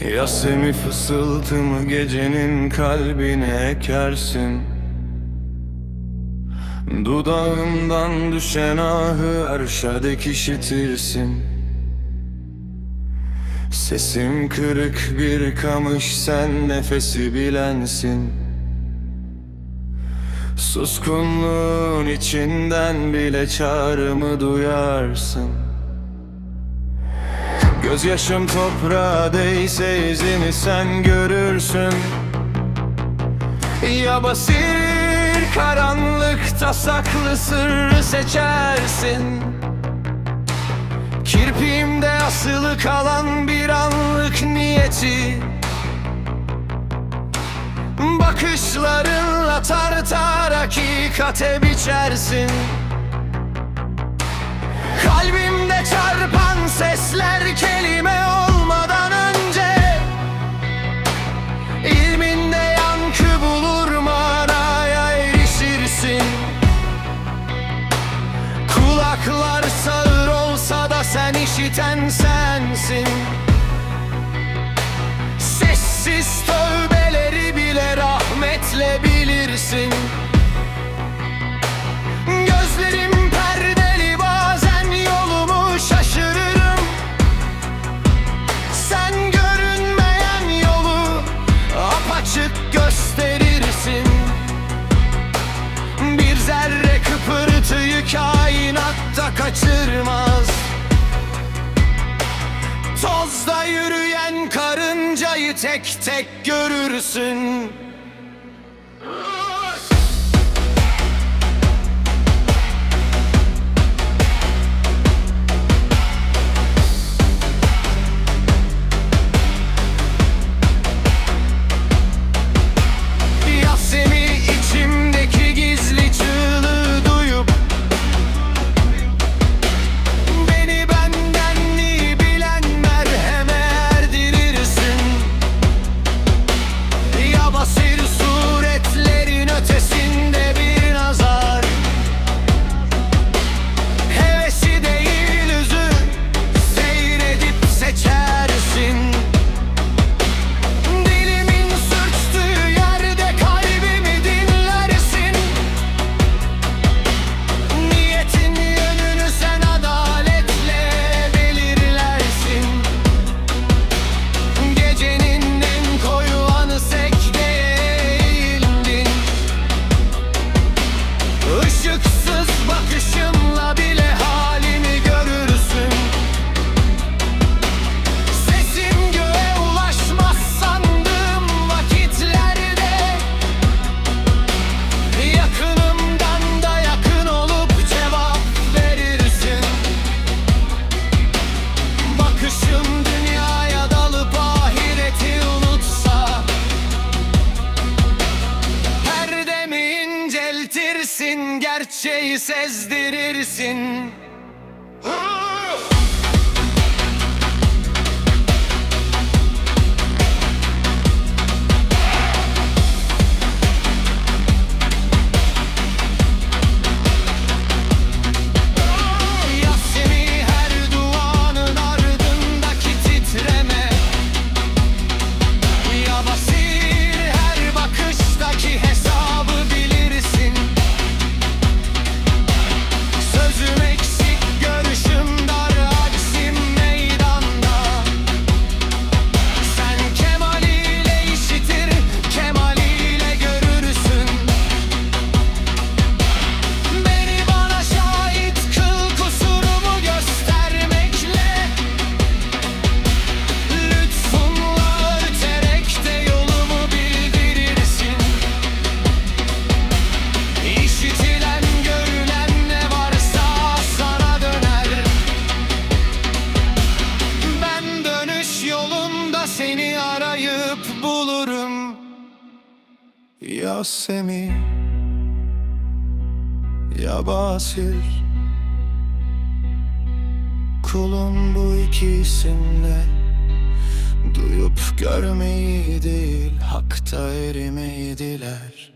Yasemi fısıltımı gecenin kalbine ekersin. Dudağımdan düşen ahı arşadaki işitirsin. Sesim kırık bir kamış sen nefesi bilensin. Suskunluğun içinden bile çağrımı duyarsın Gözyaşım toprağa değse izini sen görürsün. Ya basir karanlıkta saklı sırrı seçersin. Kirpiğimde asılı kalan bir anlık niyeti. Bakışlarınla tartar hakikate biçersin Kulaklar sağır olsa da sen işiten sensin. Sessiz tövbeleri bile rahmetle bilirsin tek tek görürsün gerçeği sezdirirsin Yasemin ya Basir Kulun bu iki Duyup görmeyi değil Hakta erimeyi diler